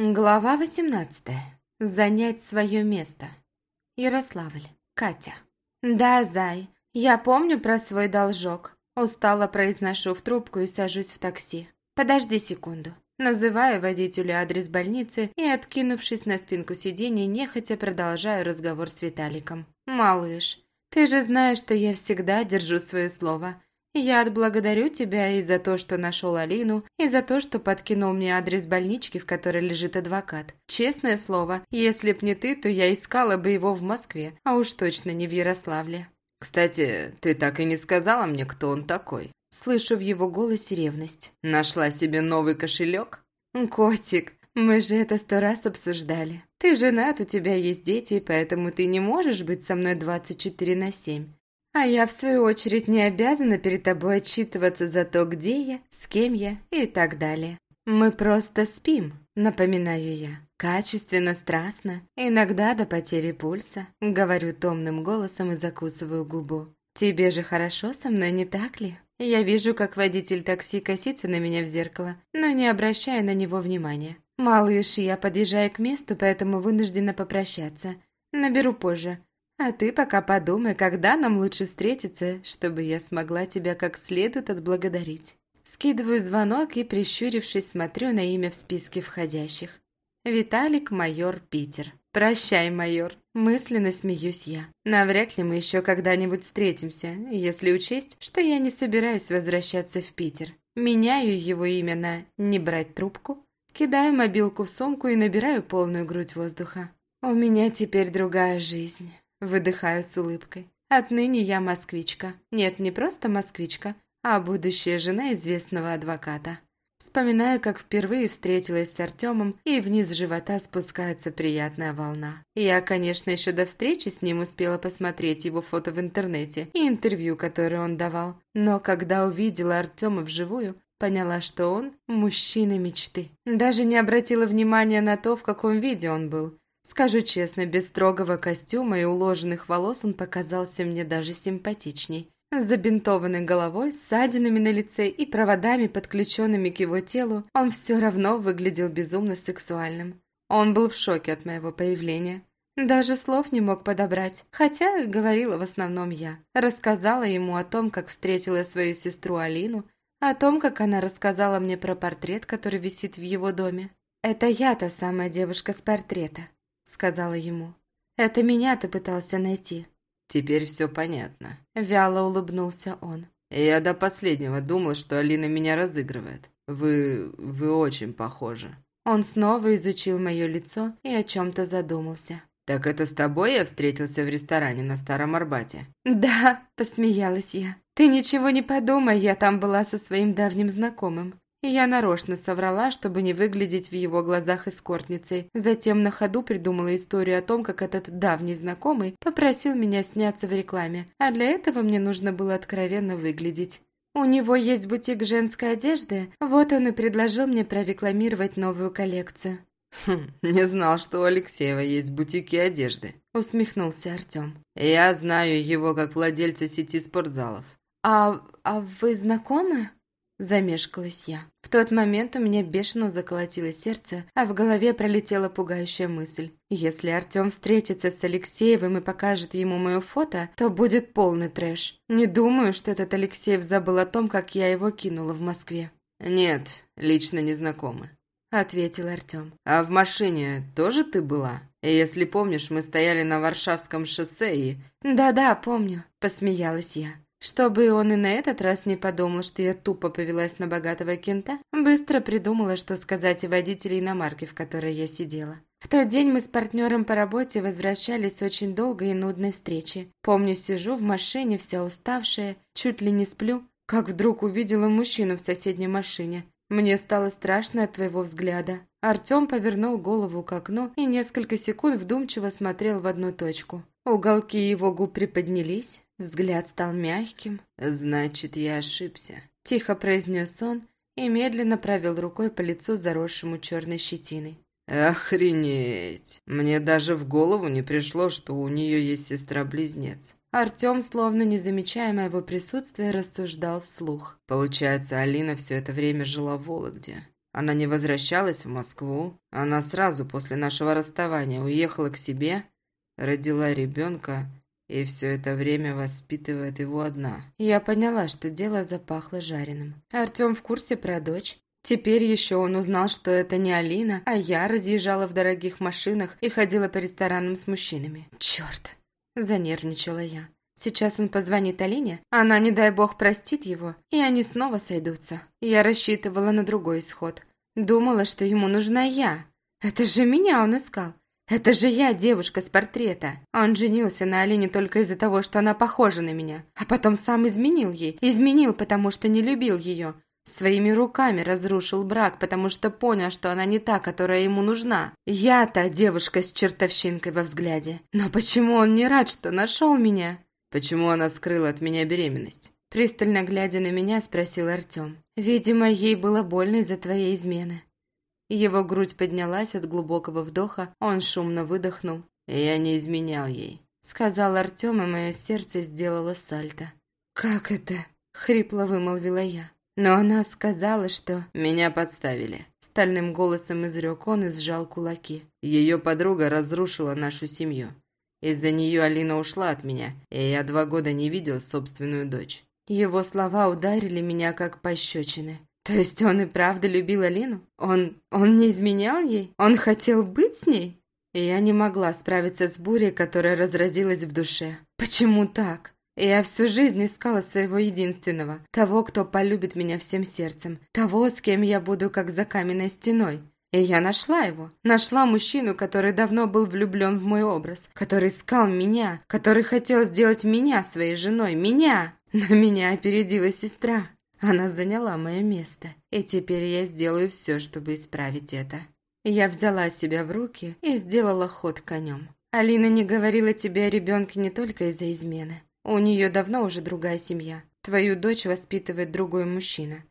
Глава 18. Занять свое место. Ярославль. Катя. «Да, зай, я помню про свой должок». Устало произношу в трубку и сажусь в такси. «Подожди секунду». Называю водителю адрес больницы и, откинувшись на спинку сиденья, нехотя продолжаю разговор с Виталиком. «Малыш, ты же знаешь, что я всегда держу свое слово. Я отблагодарю тебя и за то, что нашел Алину, и за то, что подкинул мне адрес больнички, в которой лежит адвокат. Честное слово, если б не ты, то я искала бы его в Москве, а уж точно не в Ярославле. Кстати, ты так и не сказала мне, кто он такой. Слышу в его голосе ревность. Нашла себе новый кошелек? Котик, мы же это сто раз обсуждали. Ты женат, у тебя есть дети, поэтому ты не можешь быть со мной 24 на 7. А я, в свою очередь, не обязана перед тобой отчитываться за то, где я, с кем я и так далее. Мы просто спим, напоминаю я. Качественно, страстно, иногда до потери пульса. Говорю томным голосом и закусываю губу. Тебе же хорошо со мной, не так ли? Я вижу, как водитель такси косится на меня в зеркало, но не обращаю на него внимания. «Малыш, я подъезжаю к месту, поэтому вынуждена попрощаться. Наберу позже. А ты пока подумай, когда нам лучше встретиться, чтобы я смогла тебя как следует отблагодарить. Скидываю звонок и, прищурившись, смотрю на имя в списке входящих. Виталик Майор Питер. «Прощай, майор!» Мысленно смеюсь я. Навряд ли мы еще когда-нибудь встретимся, если учесть, что я не собираюсь возвращаться в Питер. Меняю его имя на «не брать трубку», кидаю мобилку в сумку и набираю полную грудь воздуха. У меня теперь другая жизнь. Выдыхаю с улыбкой. Отныне я москвичка. Нет, не просто москвичка, а будущая жена известного адвоката. Вспоминаю, как впервые встретилась с Артемом, и вниз живота спускается приятная волна. Я, конечно, еще до встречи с ним успела посмотреть его фото в интернете и интервью, которое он давал. Но когда увидела Артема вживую, поняла, что он мужчина мечты. Даже не обратила внимания на то, в каком виде он был. Скажу честно, без строгого костюма и уложенных волос он показался мне даже симпатичней. С забинтованной головой, ссадинами на лице и проводами, подключенными к его телу, он все равно выглядел безумно сексуальным. Он был в шоке от моего появления. Даже слов не мог подобрать, хотя говорила в основном я. Рассказала ему о том, как встретила свою сестру Алину, о том, как она рассказала мне про портрет, который висит в его доме. Это я та самая девушка с портрета сказала ему. «Это меня ты пытался найти». «Теперь все понятно», – вяло улыбнулся он. «Я до последнего думал, что Алина меня разыгрывает. Вы... вы очень похожи». Он снова изучил мое лицо и о чем-то задумался. «Так это с тобой я встретился в ресторане на Старом Арбате?» «Да», – посмеялась я. «Ты ничего не подумай, я там была со своим давним знакомым. Я нарочно соврала, чтобы не выглядеть в его глазах эскортницей. Затем на ходу придумала историю о том, как этот давний знакомый попросил меня сняться в рекламе, а для этого мне нужно было откровенно выглядеть. У него есть бутик женской одежды, вот он и предложил мне прорекламировать новую коллекцию. «Хм, не знал, что у Алексеева есть бутики одежды», – усмехнулся Артем. «Я знаю его как владельца сети спортзалов». «А, а вы знакомы?» Замешкалась я. В тот момент у меня бешено заколотилось сердце, а в голове пролетела пугающая мысль. Если Артем встретится с Алексеевым и покажет ему мое фото, то будет полный трэш. Не думаю, что этот Алексеев забыл о том, как я его кинула в Москве. «Нет, лично не знакомы», — ответил Артем. «А в машине тоже ты была? Если помнишь, мы стояли на Варшавском шоссе и...» «Да-да, помню», — посмеялась я. Чтобы он и на этот раз не подумал, что я тупо повелась на богатого кента, быстро придумала, что сказать о водителе иномарки, в которой я сидела. В тот день мы с партнером по работе возвращались с очень долгой и нудной встречи. Помню, сижу в машине, вся уставшая, чуть ли не сплю, как вдруг увидела мужчину в соседней машине. Мне стало страшно от твоего взгляда. Артем повернул голову к окну и несколько секунд вдумчиво смотрел в одну точку. Уголки его губ приподнялись, взгляд стал мягким. «Значит, я ошибся», – тихо произнес он и медленно провел рукой по лицу, заросшему черной щетиной. «Охренеть! Мне даже в голову не пришло, что у нее есть сестра-близнец». Артем, словно не замечая моего присутствия, рассуждал вслух. «Получается, Алина все это время жила в Вологде. Она не возвращалась в Москву. Она сразу после нашего расставания уехала к себе, родила ребенка и все это время воспитывает его одна. Я поняла, что дело запахло жареным. Артем в курсе про дочь. Теперь еще он узнал, что это не Алина, а я разъезжала в дорогих машинах и ходила по ресторанам с мужчинами. Черт! Занервничала я. Сейчас он позвонит Алине, она, не дай бог, простит его, и они снова сойдутся. Я рассчитывала на другой исход. Думала, что ему нужна я. Это же меня он искал. Это же я, девушка с портрета. Он женился на Алине только из-за того, что она похожа на меня. А потом сам изменил ей. Изменил, потому что не любил ее. Своими руками разрушил брак, потому что понял, что она не та, которая ему нужна. Я та девушка с чертовщинкой во взгляде. Но почему он не рад, что нашел меня? Почему она скрыла от меня беременность? Пристально глядя на меня, спросил Артем. Видимо, ей было больно из-за твоей измены. Его грудь поднялась от глубокого вдоха, он шумно выдохнул. «Я не изменял ей», — сказал Артем, и мое сердце сделало сальто. «Как это?» — хрипло вымолвила я. Но она сказала, что... «Меня подставили», — стальным голосом изрек он и сжал кулаки. «Ее подруга разрушила нашу семью. Из-за нее Алина ушла от меня, и я два года не видел собственную дочь. Его слова ударили меня как пощечины. То есть он и правда любил Алину? Он... он не изменял ей? Он хотел быть с ней? И я не могла справиться с бурей, которая разразилась в душе. Почему так? Я всю жизнь искала своего единственного, того, кто полюбит меня всем сердцем, того, с кем я буду как за каменной стеной. И я нашла его. Нашла мужчину, который давно был влюблен в мой образ, который искал меня, который хотел сделать меня своей женой, меня. Но меня опередила сестра. Она заняла мое место, и теперь я сделаю все, чтобы исправить это. Я взяла себя в руки и сделала ход конем. Алина не говорила тебе о ребенке не только из-за измены. У нее давно уже другая семья. Твою дочь воспитывает другой мужчина.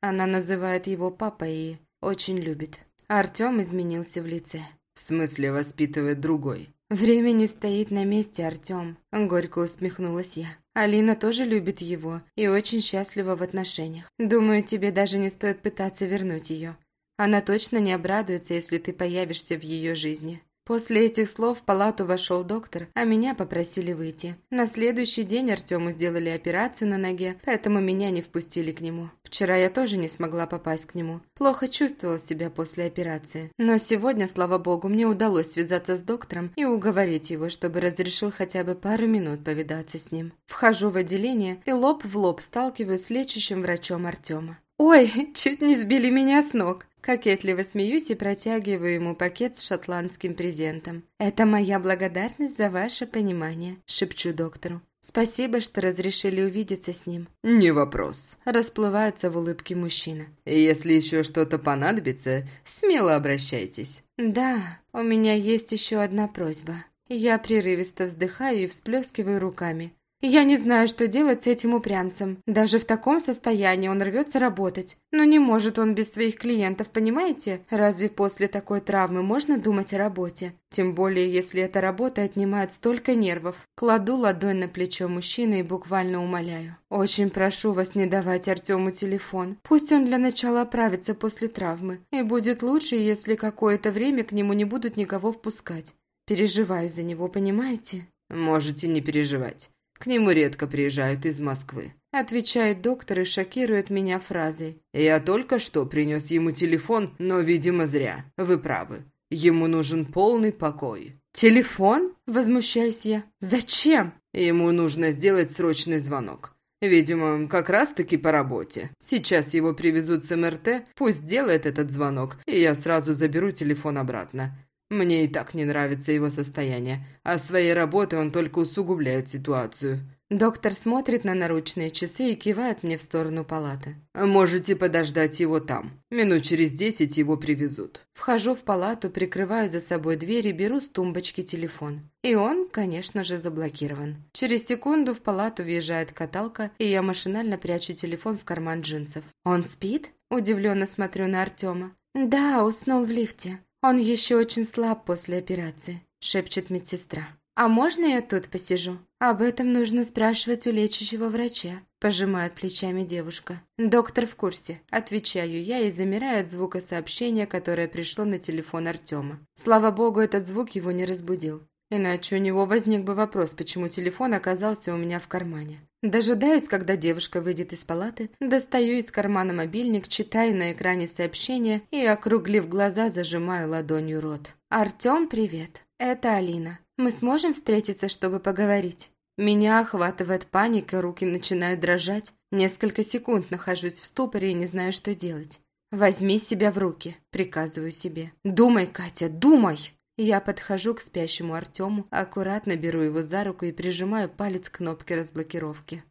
Она называет его папой и очень любит. Артем изменился в лице. «В смысле воспитывает другой?» «Время не стоит на месте, Артем», – горько усмехнулась я. «Алина тоже любит его и очень счастлива в отношениях. Думаю, тебе даже не стоит пытаться вернуть ее. Она точно не обрадуется, если ты появишься в ее жизни. После этих слов в палату вошел доктор, а меня попросили выйти. На следующий день Артему сделали операцию на ноге, поэтому меня не впустили к нему. Вчера я тоже не смогла попасть к нему. Плохо чувствовала себя после операции. Но сегодня, слава богу, мне удалось связаться с доктором и уговорить его, чтобы разрешил хотя бы пару минут повидаться с ним. Вхожу в отделение и лоб в лоб сталкиваюсь с лечащим врачом Артема. «Ой, чуть не сбили меня с ног!» Кокетливо смеюсь и протягиваю ему пакет с шотландским презентом. «Это моя благодарность за ваше понимание», – шепчу доктору. «Спасибо, что разрешили увидеться с ним». «Не вопрос», – расплывается в улыбке мужчина. «Если еще что-то понадобится, смело обращайтесь». «Да, у меня есть еще одна просьба». Я прерывисто вздыхаю и всплескиваю руками. Я не знаю, что делать с этим упрямцем. Даже в таком состоянии он рвется работать. Но не может он без своих клиентов, понимаете? Разве после такой травмы можно думать о работе? Тем более, если эта работа отнимает столько нервов. Кладу ладонь на плечо мужчины и буквально умоляю. Очень прошу вас не давать Артему телефон. Пусть он для начала оправится после травмы. И будет лучше, если какое-то время к нему не будут никого впускать. Переживаю за него, понимаете? Можете не переживать. К нему редко приезжают из Москвы. Отвечает доктор и шокирует меня фразой. Я только что принес ему телефон, но, видимо, зря. Вы правы. Ему нужен полный покой. «Телефон?» – возмущаюсь я. «Зачем?» Ему нужно сделать срочный звонок. Видимо, как раз-таки по работе. Сейчас его привезут с МРТ, пусть делает этот звонок, и я сразу заберу телефон обратно. Мне и так не нравится его состояние, а своей работой он только усугубляет ситуацию. Доктор смотрит на наручные часы и кивает мне в сторону палаты. «Можете подождать его там. Минут через десять его привезут». Вхожу в палату, прикрываю за собой дверь и беру с тумбочки телефон. И он, конечно же, заблокирован. Через секунду в палату въезжает каталка, и я машинально прячу телефон в карман джинсов. «Он спит?» Удивленно смотрю на Артема. «Да, уснул в лифте. «Он еще очень слаб после операции», – шепчет медсестра. «А можно я тут посижу? Об этом нужно спрашивать у лечащего врача». пожимает плечами девушка. «Доктор в курсе», – отвечаю я и замираю от звука сообщения, которое пришло на телефон Артема. Слава богу, этот звук его не разбудил. Иначе у него возник бы вопрос, почему телефон оказался у меня в кармане. Дожидаюсь, когда девушка выйдет из палаты, достаю из кармана мобильник, читаю на экране сообщение и, округлив глаза, зажимаю ладонью рот. «Артем, привет. Это Алина. Мы сможем встретиться, чтобы поговорить?» Меня охватывает паника, руки начинают дрожать. Несколько секунд нахожусь в ступоре и не знаю, что делать. «Возьми себя в руки», – приказываю себе. «Думай, Катя, думай!» Я подхожу к спящему Артему, аккуратно беру его за руку и прижимаю палец к кнопке разблокировки.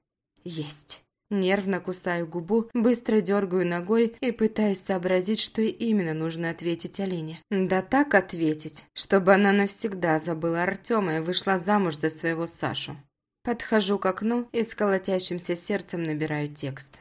Есть. Нервно кусаю губу, быстро дергаю ногой и пытаюсь сообразить, что именно нужно ответить Алине. Да так ответить, чтобы она навсегда забыла Артема и вышла замуж за своего Сашу. Подхожу к окну и с колотящимся сердцем набираю текст.